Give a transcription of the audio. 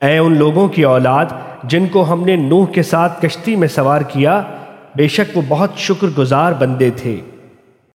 اے ان لوگوں کی اولاد جن کو ہم نے نوح کے ساتھ کشتی میں سوار کیا، بے شک وہ بہت شکر گزار بندے تھے۔